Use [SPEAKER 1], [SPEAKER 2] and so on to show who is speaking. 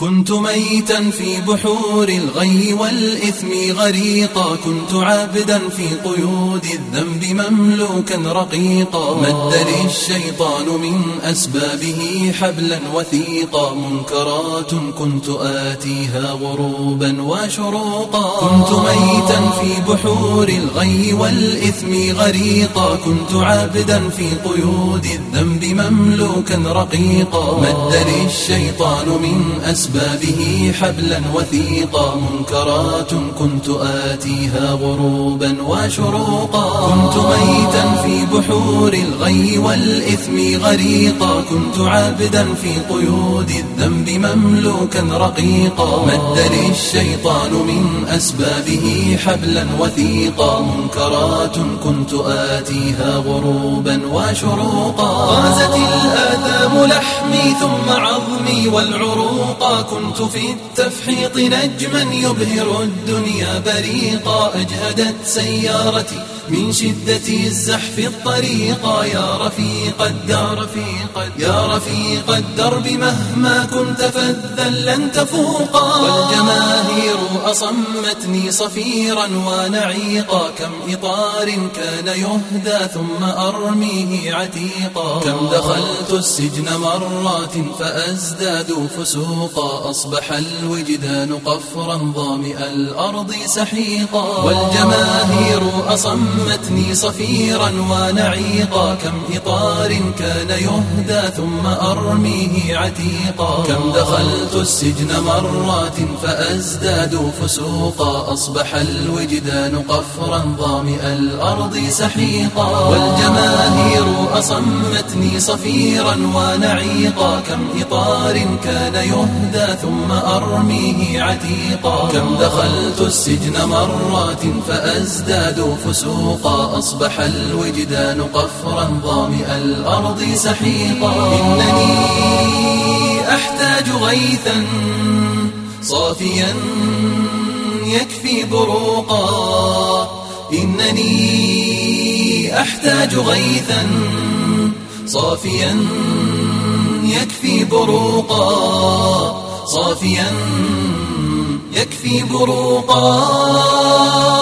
[SPEAKER 1] كنت ميتا في بحور الغي والإثم غريقا كنت عابدا في قيود الذنب مملوكا رقيقا. مد لي الشيطان من أسبابه حبلا وثيقا منكرات كنت آتيها غروبا وشروقا. كنت ميتا في بحور الغي والإثم غريقا كنت عابدا في قيود الذنب مملوكا رقيقا. مد لي الشيطان من أسبابه أسبابه حبلا وثيقا منكرات كنت آتيها غروبا وشروقا. كنت ميتا في بحور الغي والإثم غريقا. كنت عابدا في قيود الذنب مملوكا رقيقا. مد لي الشيطان من أسبابه حبلا وثيقا. منكرات كنت آتيها غروبا وشروقا. غازت الآثام لحمي ثم عظمي والعروقا كنت في التفحيط نجما يبهر الدنيا بريقا أجهدت سيارتي. من شدة الزحف الطريقا يا رفيق الدار يا رفيق الدرب مهما كنت فذا لن تفوقا والجماهير أصمتني صفيرا ونعيقا. كم إطار كان يهدى ثم أرميه عتيقا. كم دخلت السجن مرات فأزداد فسوقا. أصبح الوجدان قفرا ظامئ الأرض سحيقا. والجماهير أصمتني همتني صفيرا ونعيقا. كم إطار كان يهدى ثم أرميه عتيقا. كم دخلت السجن مرات فأزداد فسوقا. أصبح الوجدان قفرا ظامئ الأرض سحيقا. والجماهير أصمتني صفيرا ونعيقا. كم إطار كان يهدى ثم أرميه عتيقا. كم دخلت السجن مرات فأزداد فسوقا. سوقا أصبح الوجدان قفرا ظامئ الأرض سحيقا. إنني أحتاج غيثا صافيا يكفي بروقا. إنني أحتاج غيثا صافيا يكفي بروقا. صافيا يكفي بروقا.